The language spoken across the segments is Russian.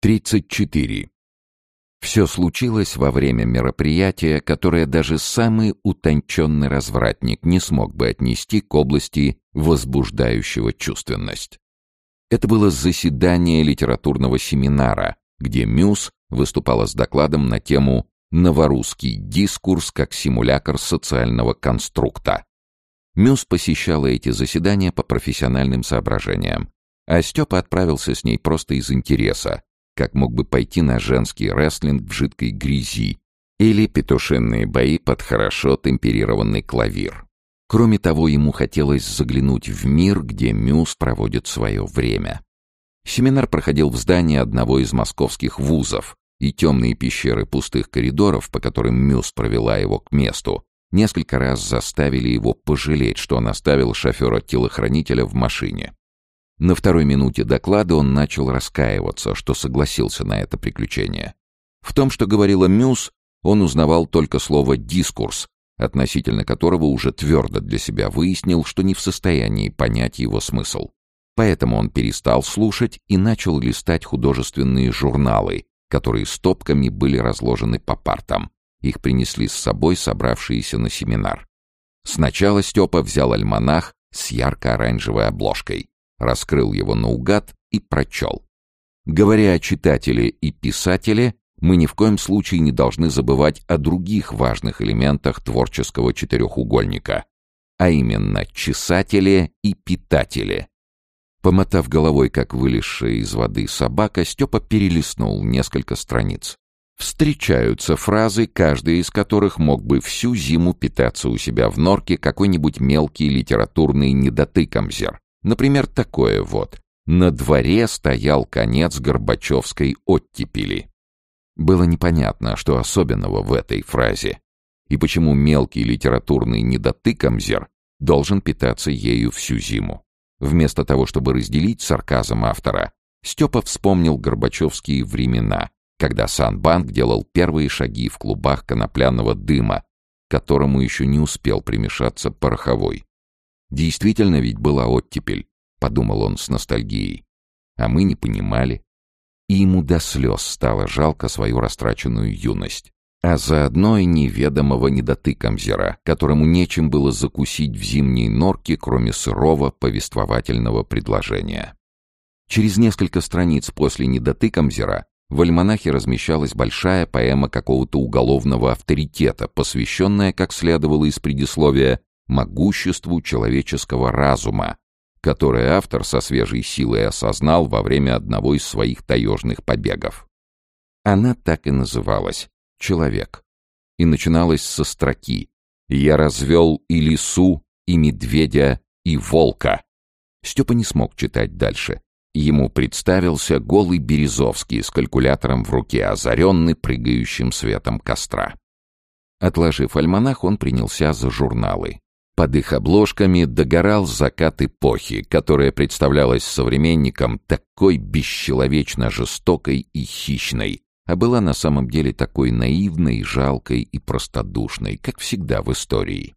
34. Все случилось во время мероприятия, которое даже самый утонченный развратник не смог бы отнести к области возбуждающего чувственность. Это было заседание литературного семинара, где Мюс выступала с докладом на тему «Новорусский дискурс как симулятор социального конструкта». Мюс посещала эти заседания по профессиональным соображениям, а Степа отправился с ней просто из интереса, как мог бы пойти на женский рестлинг в жидкой грязи или петушиные бои под хорошо темперированный клавир. Кроме того, ему хотелось заглянуть в мир, где Мюс проводит свое время. Семинар проходил в здании одного из московских вузов, и темные пещеры пустых коридоров, по которым Мюс провела его к месту, несколько раз заставили его пожалеть, что он оставил шофера-телохранителя в машине. На второй минуте доклада он начал раскаиваться, что согласился на это приключение. В том, что говорила Мюс, он узнавал только слово «дискурс», относительно которого уже твердо для себя выяснил, что не в состоянии понять его смысл. Поэтому он перестал слушать и начал листать художественные журналы, которые стопками были разложены по партам. Их принесли с собой собравшиеся на семинар. Сначала Степа взял альманах с ярко-оранжевой обложкой раскрыл его наугад и прочел. Говоря о читателе и писателе, мы ни в коем случае не должны забывать о других важных элементах творческого четырехугольника, а именно чесателе и питателе. Помотав головой, как вылезшая из воды собака, Степа перелистнул несколько страниц. Встречаются фразы, каждая из которых мог бы всю зиму питаться у себя в норке какой-нибудь мелкий литературный недотыкомзер, Например, такое вот. На дворе стоял конец Горбачевской оттепели. Было непонятно, что особенного в этой фразе, и почему мелкий литературный недотыкомзер должен питаться ею всю зиму. Вместо того, чтобы разделить сарказм автора, Степа вспомнил горбачевские времена, когда Санбанк делал первые шаги в клубах конопляного дыма, которому еще не успел примешаться пороховой. Действительно ведь была оттепель, подумал он с ностальгией. А мы не понимали. И ему до слез стало жалко свою растраченную юность. А заодно и неведомого недотыкомзера, которому нечем было закусить в зимней норке, кроме сырого повествовательного предложения. Через несколько страниц после недотыкомзера в альманахе размещалась большая поэма какого-то уголовного авторитета, посвященная, как следовало из предисловия, могуществу человеческого разума, которое автор со свежей силой осознал во время одного из своих таежных побегов. Она так и называлась «Человек» и начиналась со строки «Я развел и лису, и медведя, и волка». Степа не смог читать дальше. Ему представился голый Березовский с калькулятором в руке, озаренный прыгающим светом костра. Отложив альманах, он принялся за журналы. Под их обложками догорал закат эпохи, которая представлялась современникам такой бесчеловечно жестокой и хищной, а была на самом деле такой наивной, жалкой и простодушной, как всегда в истории.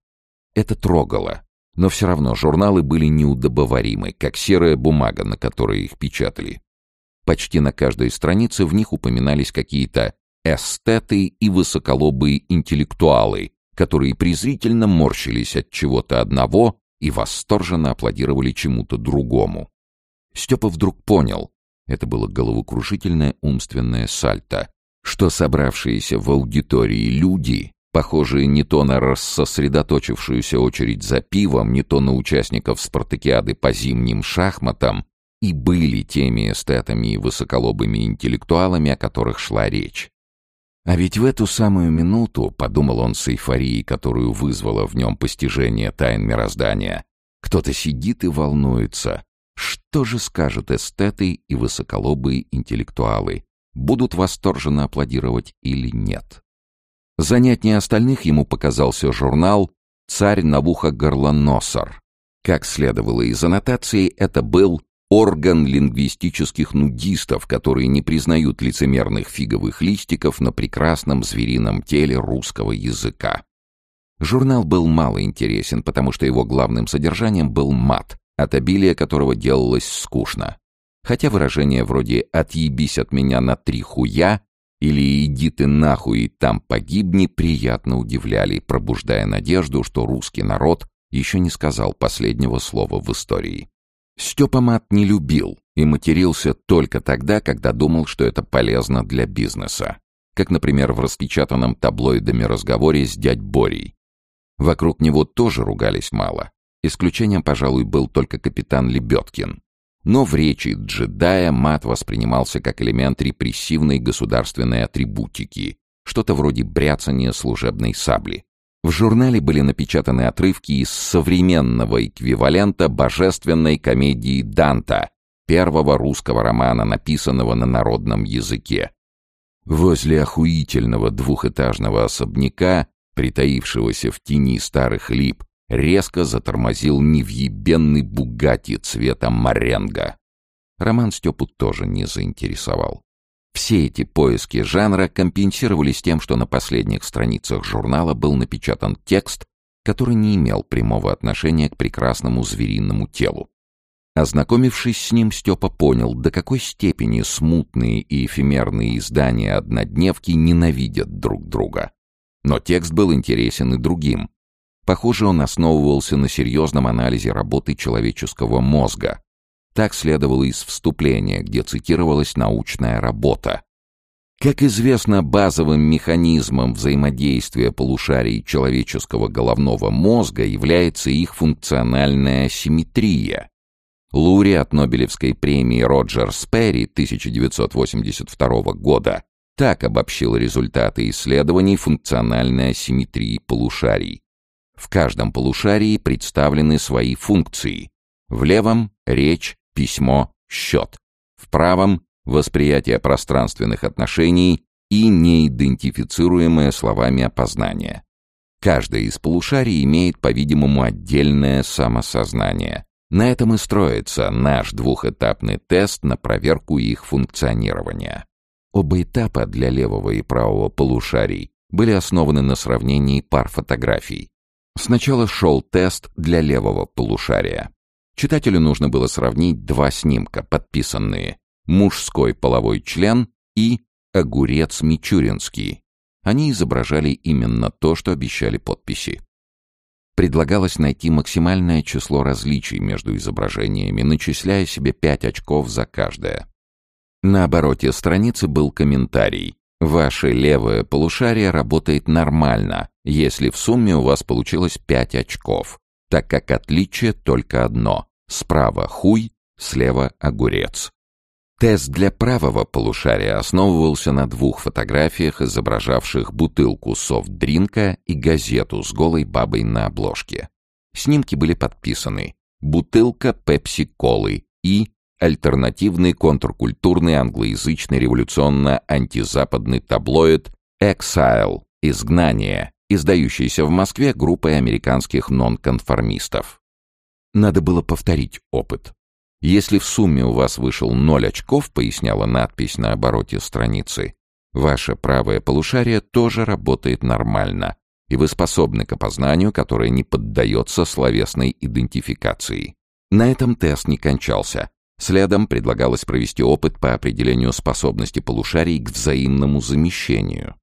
Это трогало, но все равно журналы были неудобоваримы, как серая бумага, на которой их печатали. Почти на каждой странице в них упоминались какие-то эстеты и высоколобые интеллектуалы, которые презрительно морщились от чего-то одного и восторженно аплодировали чему-то другому. Степа вдруг понял, это было головокружительное умственное сальто, что собравшиеся в аудитории люди, похожие не то на рассосредоточившуюся очередь за пивом, не то на участников спартакиады по зимним шахматам, и были теми эстетами и высоколобыми интеллектуалами, о которых шла речь. А ведь в эту самую минуту, подумал он с эйфорией, которую вызвало в нем постижение тайн мироздания, кто-то сидит и волнуется. Что же скажут эстеты и высоколобые интеллектуалы? Будут восторженно аплодировать или нет? Занятнее остальных ему показался журнал «Царь Навуха-Горлоносор». Как следовало из аннотации, это был орган лингвистических нудистов, которые не признают лицемерных фиговых листиков на прекрасном зверином теле русского языка. Журнал был мало интересен, потому что его главным содержанием был мат, от обилия которого делалось скучно. Хотя выражения вроде «отъебись от меня на три хуя» или «иди ты нахуй и там погибни» приятно удивляли, пробуждая надежду, что русский народ еще не сказал последнего слова в истории. Степа мат не любил и матерился только тогда, когда думал, что это полезно для бизнеса. Как, например, в распечатанном таблоидами разговоре с дядь Борей. Вокруг него тоже ругались мало. Исключением, пожалуй, был только капитан Лебедкин. Но в речи джедая мат воспринимался как элемент репрессивной государственной атрибутики, что-то вроде бряцания служебной сабли. В журнале были напечатаны отрывки из современного эквивалента божественной комедии Данта, первого русского романа, написанного на народном языке. Возле охуительного двухэтажного особняка, притаившегося в тени старых лип, резко затормозил невъебенный бугати цвета моренго. Роман Степу тоже не заинтересовал. Все эти поиски жанра компенсировались тем, что на последних страницах журнала был напечатан текст, который не имел прямого отношения к прекрасному звериному телу. Ознакомившись с ним, Степа понял, до какой степени смутные и эфемерные издания однодневки ненавидят друг друга. Но текст был интересен и другим. Похоже, он основывался на серьезном анализе работы человеческого мозга, так следовало из вступления, где цитировалась научная работа. Как известно, базовым механизмом взаимодействия полушарий человеческого головного мозга является их функциональная симметрия. Лауреат Нобелевской премии Роджер Сперри 1982 года так обобщил результаты исследований функциональной асимметрии полушарий. В каждом полушарии представлены свои функции. В левом — речь, письмо, счет. В правом — восприятие пространственных отношений и неидентифицируемое словами опознание. Каждое из полушарий имеет, по-видимому, отдельное самосознание. На этом и строится наш двухэтапный тест на проверку их функционирования. Оба этапа для левого и правого полушарий были основаны на сравнении пар фотографий. Сначала шел тест для левого полушария. Читателю нужно было сравнить два снимка, подписанные «Мужской половой член» и «Огурец Мичуринский». Они изображали именно то, что обещали подписи. Предлагалось найти максимальное число различий между изображениями, начисляя себе 5 очков за каждое. На обороте страницы был комментарий. Ваше левое полушарие работает нормально, если в сумме у вас получилось 5 очков так как отличие только одно — справа хуй, слева огурец. Тест для правого полушария основывался на двух фотографиях, изображавших бутылку софт-дринка и газету с голой бабой на обложке. Снимки были подписаны «Бутылка пепси-колы» и альтернативный контркультурный англоязычный революционно-антизападный таблоид «Exile» — «Изгнание», издающейся в Москве группой американских нонконформистов. Надо было повторить опыт. Если в сумме у вас вышел ноль очков, поясняла надпись на обороте страницы, ваше правое полушарие тоже работает нормально, и вы способны к опознанию, которое не поддается словесной идентификации. На этом тест не кончался. Следом предлагалось провести опыт по определению способности полушарий к взаимному замещению.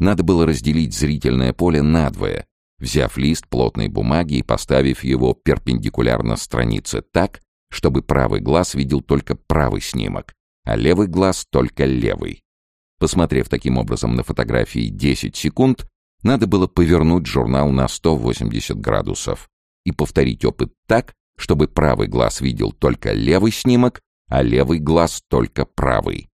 Надо было разделить зрительное поле надвое, взяв лист плотной бумаги и поставив его перпендикулярно странице так, чтобы правый глаз видел только правый снимок, а левый глаз только левый. Посмотрев таким образом на фотографии 10 секунд, надо было повернуть журнал на 180 градусов и повторить опыт так, чтобы правый глаз видел только левый снимок, а левый глаз только правый.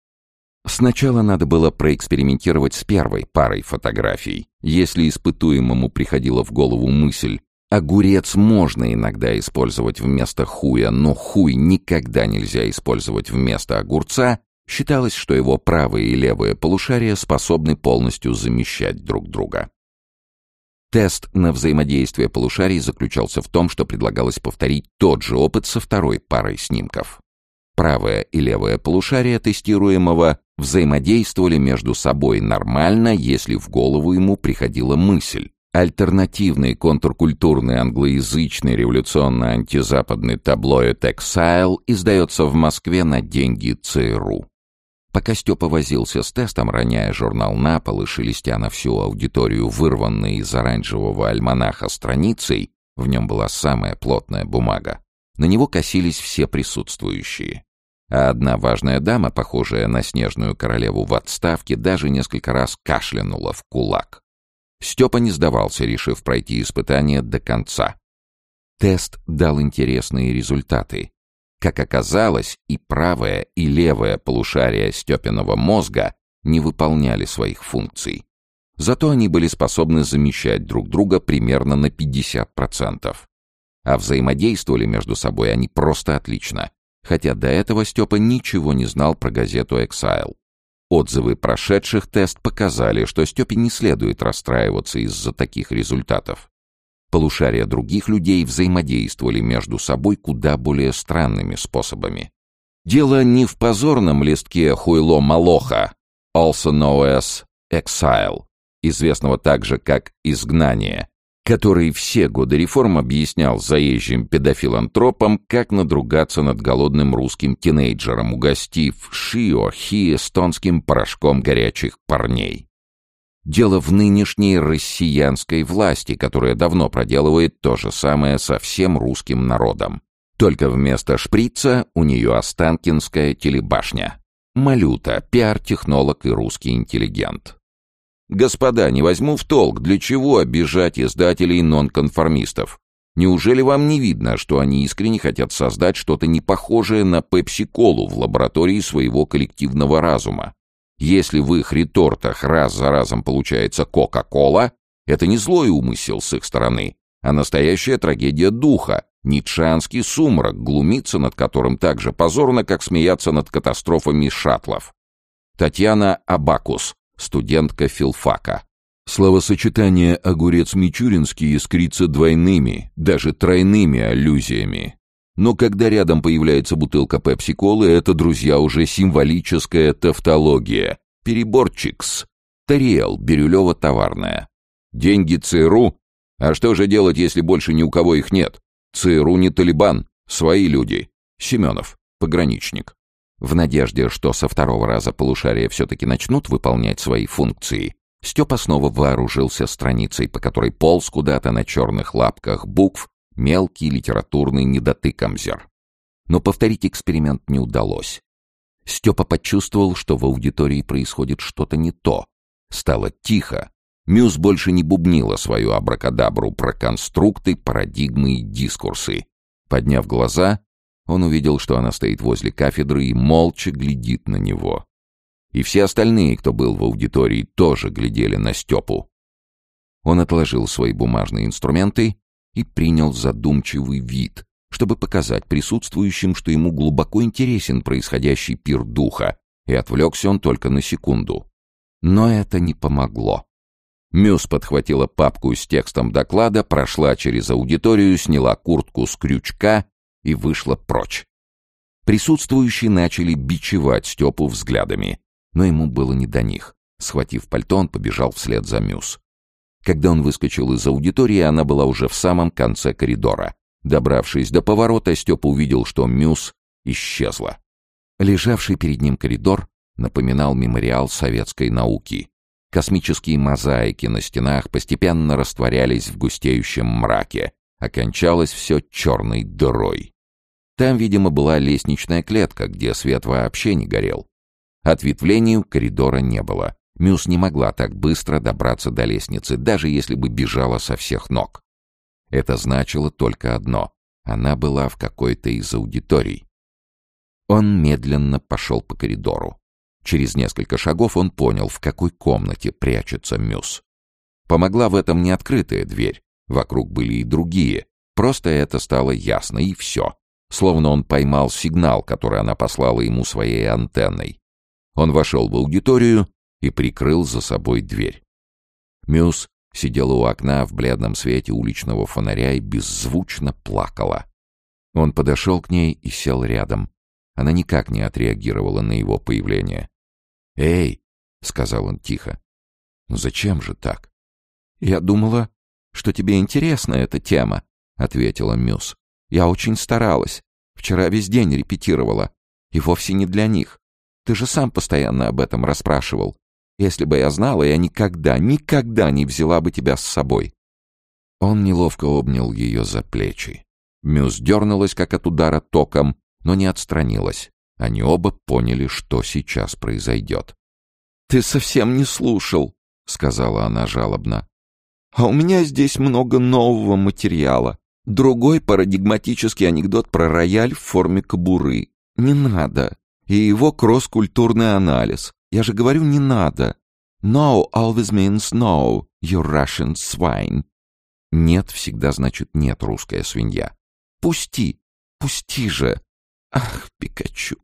Сначала надо было проэкспериментировать с первой парой фотографий. Если испытуемому приходила в голову мысль «огурец можно иногда использовать вместо хуя, но хуй никогда нельзя использовать вместо огурца», считалось, что его правое и левое полушария способны полностью замещать друг друга. Тест на взаимодействие полушарий заключался в том, что предлагалось повторить тот же опыт со второй парой снимков. Правое и левое полушария тестируемого взаимодействовали между собой нормально, если в голову ему приходила мысль Альтернативный контркультурный англоязычный революционно-антизападный таблоид «Exile» издается в Москве на деньги ЦРУ. Пока Степа возился с тестом, роняя журнал на пол и шелестя на всю аудиторию вырванной из оранжевого альманаха страницей, в нем была самая плотная бумага, на него косились все присутствующие. А одна важная дама, похожая на снежную королеву в отставке, даже несколько раз кашлянула в кулак. Степа не сдавался, решив пройти испытание до конца. Тест дал интересные результаты. Как оказалось, и правое, и левое полушария Степиного мозга не выполняли своих функций. Зато они были способны замещать друг друга примерно на 50%. А взаимодействовали между собой они просто отлично. Хотя до этого Степа ничего не знал про газету «Exile». Отзывы прошедших тест показали, что Степе не следует расстраиваться из-за таких результатов. Полушария других людей взаимодействовали между собой куда более странными способами. Дело не в позорном листке Хуйло Малоха, also known as exile, известного также как «изгнание», который все годы реформ объяснял заезжим педофилантропам, как надругаться над голодным русским тинейджером, угостив шио-хи эстонским порошком горячих парней. Дело в нынешней россиянской власти, которая давно проделывает то же самое со всем русским народом. Только вместо шприца у нее Останкинская телебашня. Малюта, пиар-технолог и русский интеллигент. Господа, не возьму в толк, для чего обижать издателей нонконформистов? Неужели вам не видно, что они искренне хотят создать что-то непохожее на пепси-колу в лаборатории своего коллективного разума? Если в их ретортах раз за разом получается Кока-Кола, это не злой умысел с их стороны, а настоящая трагедия духа, ницшанский сумрак, глумиться над которым так же позорно, как смеяться над катастрофами шаттлов. Татьяна Абакус, студентка филфака. Словосочетание «огурец-мичуринский» искрится двойными, даже тройными аллюзиями. Но когда рядом появляется бутылка пепси-колы, это, друзья, уже символическая тавтология. Переборчикс. Тариэл, Бирюлева товарная. Деньги ЦРУ? А что же делать, если больше ни у кого их нет? ЦРУ не Талибан, свои люди. Семенов, пограничник. В надежде, что со второго раза полушария все-таки начнут выполнять свои функции, Степа снова вооружился страницей, по которой полз куда-то на черных лапках букв мелкий литературный недотыкомзер. Но повторить эксперимент не удалось. Степа почувствовал, что в аудитории происходит что-то не то. Стало тихо. Мюз больше не бубнила свою абракадабру про конструкты, парадигмы и дискурсы. Подняв глаза, он увидел, что она стоит возле кафедры и молча глядит на него. И все остальные, кто был в аудитории, тоже глядели на Степу. Он отложил свои бумажные инструменты и принял задумчивый вид, чтобы показать присутствующим, что ему глубоко интересен происходящий пир духа, и отвлекся он только на секунду. Но это не помогло. Мюс подхватила папку с текстом доклада, прошла через аудиторию, сняла куртку с крючка и вышла прочь. Присутствующие начали бичевать Степу взглядами, но ему было не до них. Схватив пальто, он побежал вслед за Мюс. Когда он выскочил из аудитории, она была уже в самом конце коридора. Добравшись до поворота, Степа увидел, что Мюс исчезла. Лежавший перед ним коридор напоминал мемориал советской науки. Космические мозаики на стенах постепенно растворялись в густеющем мраке, окончалось все черной дырой. Там, видимо, была лестничная клетка, где свет вообще не горел. Ответвлений коридора не было. Мюс не могла так быстро добраться до лестницы, даже если бы бежала со всех ног. Это значило только одно — она была в какой-то из аудиторий. Он медленно пошел по коридору. Через несколько шагов он понял, в какой комнате прячется Мюс. Помогла в этом не открытая дверь. Вокруг были и другие. Просто это стало ясно, и все. Словно он поймал сигнал, который она послала ему своей антенной. Он вошел в аудиторию и прикрыл за собой дверь. Мюс сидела у окна в бледном свете уличного фонаря и беззвучно плакала. Он подошел к ней и сел рядом. Она никак не отреагировала на его появление. «Эй!» — сказал он тихо. «Ну зачем же так?» «Я думала, что тебе интересна эта тема», — ответила Мюс. «Я очень старалась. Вчера весь день репетировала. И вовсе не для них. Ты же сам постоянно об этом расспрашивал. Если бы я знала, я никогда, никогда не взяла бы тебя с собой». Он неловко обнял ее за плечи. Мюс дернулась, как от удара током, но не отстранилась. Они оба поняли, что сейчас произойдет. «Ты совсем не слушал», — сказала она жалобно. «А у меня здесь много нового материала. Другой парадигматический анекдот про рояль в форме кобуры. Не надо. И его кросс-культурный анализ. Я же говорю, не надо. No always means no, you Russian swine. Нет всегда значит нет, русская свинья. Пусти, пусти же. Ах, Пикачу,